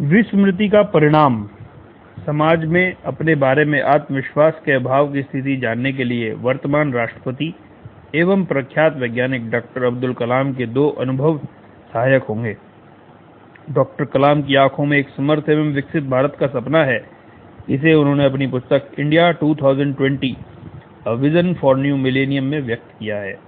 विस्मृति का परिणाम समाज में अपने बारे में आत्मविश्वास के अभाव की स्थिति जानने के लिए वर्तमान राष्ट्रपति एवं प्रख्यात वैज्ञानिक डॉक्टर अब्दुल कलाम के दो अनुभव सहायक होंगे। डॉक्टर कलाम की आँखों में एक समर्थ एवं विकसित भारत का सपना है। इसे उन्होंने अपनी पुस्तक India 2020 a vision for new millennium में व्यक्त किया है।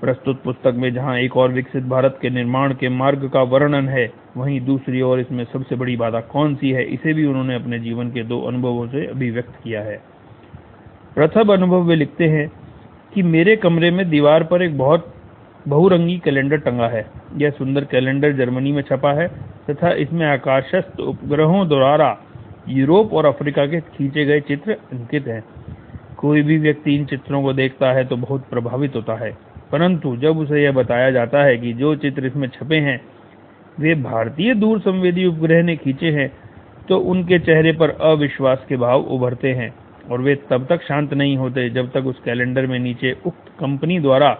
प्रस्तुत पुस्तक में जहाँ एक और विकसित भारत के निर्माण के मार्ग का वर्णन है, वहीं दूसरी ओर इसमें सबसे बड़ी बाधा कौन सी है, इसे भी उन्होंने अपने जीवन के दो अनुभवों से अभिव्यक्त किया है। प्रथम अनुभव वे लिखते हैं कि मेरे कमरे में दीवार पर एक बहुत बहुरंगी कैलेंडर टंगा है। यह सुंदर कैलेंडर जर्मनी में छपा है तथा इसमें आकाशस्थ उपग्रहों द्वारा यूरोप और अफ्रीका के खींचे गए चित्र अंकित हैं। कोई भी व्यक्ति इन चित्रों को देखता है तो बहुत प्रभावित होता है। परंतु जब उसे यह बताया जाता है कि जो चित्र इसमें छपे हैं, वे भारतीय दूर संवेदी उपग्रह ने खींचे हैं तो उनके चेहरे पर अविश्वास के भाव उभरते हैं और वे तब तक शांत नहीं होते जब तक उस कैलेंडर में नीचे उक्त कंपनी द्वारा,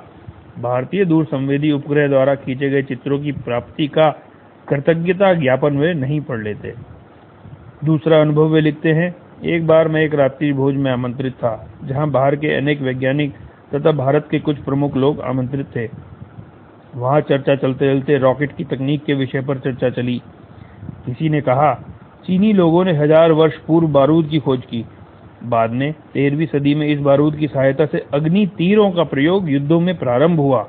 भारतीय दूर संवेदी उपग्रह द्वारा खींचे गए चित्रों की प्राप्ति का कृतज्ञता ज्ञापन वे नहीं पढ़ लेते। दूसरा अनुभव वे लिखते हैं, एक बार मैं एक रात्रि भोज में आमंत्रित था, जहाँ बाहर के अनेक वैज्ञानिक तथा भारत के कुछ प्रमुख लोग आमंत्रित थे। वहाँ चर्चा चलते चलते रॉकेट की तकनीक के विषय पर चर्चा चली। किसी ने कहा, चीनी लोगों ने हज़ार वर्ष पूर्व बारूद की खोज की। बाद में तेरहवीं सदी में इस बारूद की सहायता से अग्नि तीरों का प्रयोग युद्धों में प्रारंभ हुआ।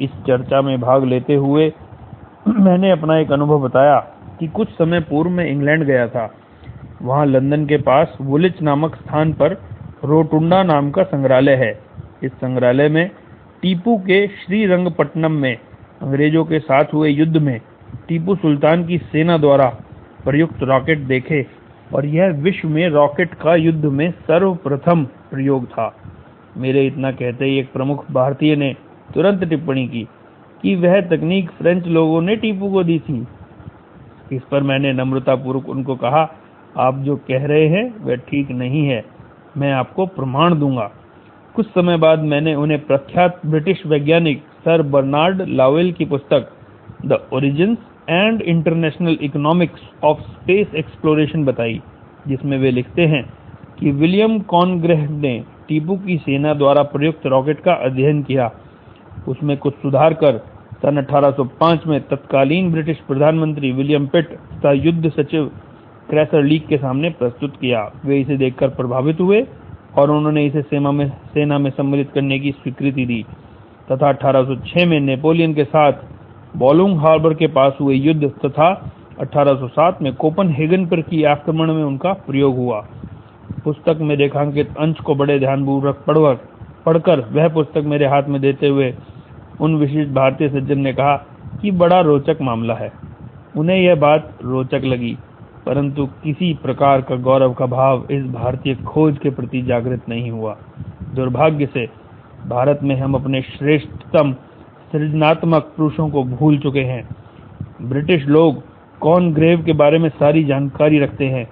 इस चर्चा में भाग लेते हुए मैंने अपना एक अनुभव बताया कि कुछ समय पूर्व में इंग्लैंड गया था। वहाँ लंदन के पास वुलिच नामक स्थान पर रोटुंडा नाम का संग्रहालय है। इस संग्रहालय में, टीपू के श्रीरंगपट्टनम में, अंग्रेज़ों के साथ हुए युद्ध में, टीपू सुल्तान की सेना द्वारा प्रयुक्त रॉकेट देखे, और यह विश्व में रॉकेट का युद्ध में सर्वप्रथम प्रयोग था। मेरे इतना कहते ही एक प्रमुख भारतीय ने तुरंत टिप्पणी की कि वह तकनीक फ्रेंच लोगों ने टीपू को दी थी। इस पर मैंने नम्रतापूर्वक उनको कहा, आप जो कह रहे हैं, वह ठीक नहीं है। मैं आपको प्रमाण दूँगा। कुछ समय बाद मैंने उन्हें प्रख्यात ब्रिटिश वैज्ञानिक सर बर्नार्ड लावेल की पुस्तक the origins and international economics of space exploration बताई, जिसमें वे लिखते हैं कि विलियम कॉनग्रेह ने टीपू की सेना द्वारा प्रयुक्त रॉकेट का अध्ययन किया। उसमें कुछ सुधार कर सन 1805 में तत्कालीन ब्रिटिश प्रधानमंत्री विलियम पिट तथा युद्ध सचिव क्रैसर लीग के सामने प्रस्तुत किया। वे इसे देखकर प्रभावित हुए और उन्होंने इसे सेना में सम्मिलित करने की स्वीकृति दी। तथा 1806 में नेपोलियन के साथ बॉलुंग हार्बर के पास हुए युद्ध तथा 1807 में कोपनहेगन पर की आक्रमण में उनका प्रयोग हुआ। पुस्तक में रेखांकित अंश को बड़े ध्यानपूर्वक पढ़कर वह पुस्तक मेरे हाथ में देते हुए उन विशिष्ट भारतीय सज्जन ने कहा कि बड़ा रोचक मामला है। उन्हें यह बात रोचक लगी। परंतु किसी प्रकार का गौरव का भाव इस भारतीय खोज के प्रति जागृत नहीं हुआ। दुर्भाग्य से भारत में हम अपने श्रेष्ठतम, सृजनात्मक पुरुषों को भूल चुके हैं। ब्रिटिश लोग कौन ग्रेव के बारे में सारी जानकारी रखते हैं,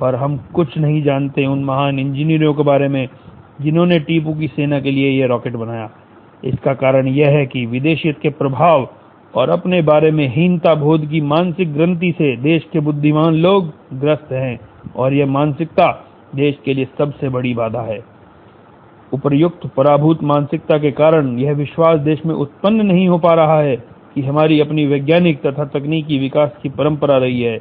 पर हम कुछ नहीं जानते उन महान इंजीनियरों के बारे में जिन्होंने टीपू की सेना के लिए यह रॉकेट बनाया। इसका कारण यह है कि विदेशियत के प्रभाव और अपने बारे में हीनता बोध की मानसिक ग्रंथि से देश के बुद्धिमान लोग ग्रस्त हैं। और यह मानसिकता देश के लिए सबसे बड़ी बाधा है। उपर्युक्त पराभूत मानसिकता के कारण यह विश्वास देश में उत्पन्न नहीं हो पा रहा है कि हमारी अपनी वैज्ञानिक तथा तकनीकी विकास की परंपरा रही है।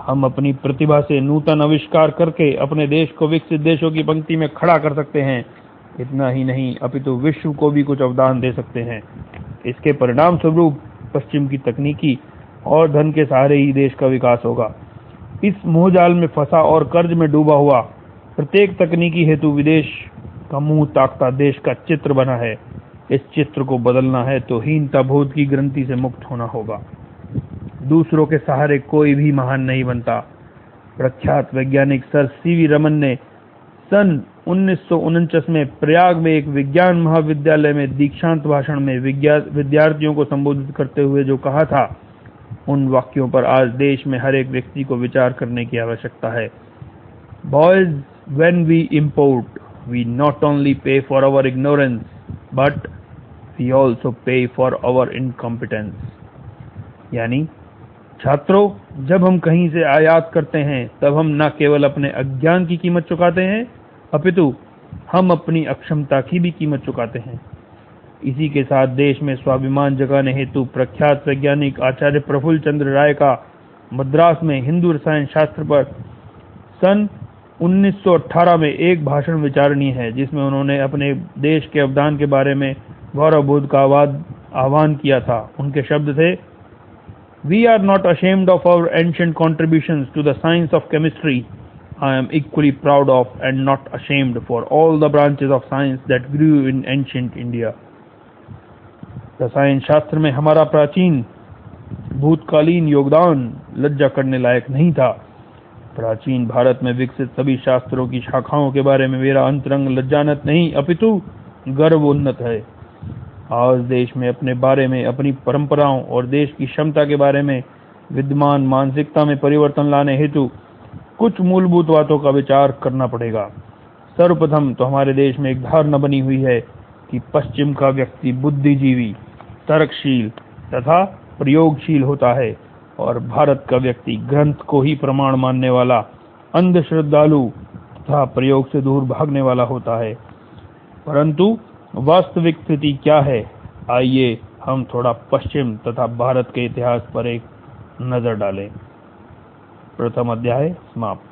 हम अपनी प्रतिभा से नूतन आविष्कार करके अपने देश को विकसित देशों की पंक्ति में खड़ा कर सकते हैं। इतना ही नहीं, अपितु विश्व को भी कुछ अवदान दे सकते हैं। इसके परिणाम स्वरूप पश्चिम की तकनीकी और धन के सहारे ही देश का विकास होगा। इस मोहजाल में फंसा और कर्ज में डूबा हुआ प्रत्येक तकनीकी हेतु विदेश का मुँह ताकता देश का चित्र बना है। इस चित्र को बदलना है तो हीनता बोध की ग्रंथि से मुक्त होना होगा। दूसरों के सहारे कोई भी महान नहीं बनता। प्रख्यात वैज्ञानिक सर सीवी रमन ने सन उन्नीस में प्रयाग में एक विज्ञान महाविद्यालय में दीक्षांत भाषण में विद्यार्थियों को संबोधित करते हुए जो कहा था, उन वाक्यों पर आज देश में हर एक व्यक्ति को विचार करने की आवश्यकता है। Boys when we import we not only pay for our ignorance but we also pay for our incompetence यानी, छात्रों, जब हम कहीं से आयात करते हैं, तब हम न केवल अपने अज्ञान की कीमत चुकाते हैं अपितु, हम अपनी अक्षमता की भी कीमत चुकाते हैं इसी के साथ देश में स्वाभिमान जगाने हेतु प्रख्यात वैज्ञानिक आचार्य प्रफुल्ल चंद्र राय का मद्रास में हिंदू रसायन शास्त्र पर सन 1918 में एक भाषण विचारणीय है, जिसमें उन्होंने अपने देश के अवदान के बारे में गौरवबोध का आह्वान किया था उनके शब्द थे we are not ashamed of our ancient contributions to the science of chemistry. I am equally proud of and not ashamed for all the branches of science that grew in ancient India. रसायन शास्त्र में हमारा प्राचीन भूतकालीन योगदान लज्जा करने लायक नहीं था प्राचीन भारत में विकसित सभी शास्त्रों की शाखाओं के बारे में मेरा अंतरंग लज्जानत नहीं अपितु गर्व उन्नत है आज देश में अपने बारे में अपनी परंपराओं और देश की क्षमता के बारे में विद्यमान मानसिकता में परिवर्तन लाने हेतु कुछ मूलभूत बातों का विचार करना पड़ेगा। सर्वप्रथम तो हमारे देश में एक धारणा बनी हुई है कि पश्चिम का व्यक्ति बुद्धिजीवी, तर्कशील तथा प्रयोगशील होता है और भारत का व्यक्ति ग्रंथ को ही प्रमाण मानने वाला अंध श्रद्धालु तथा प्रयोग से दूर भागने वाला होता है। परंतु वास्तविक स्थिति क्या है? आइए हम थोड़ा पश्चिम तथा भारत के इतिहास पर एक नज़र डालें। प्रथम अध्याय समाप्त।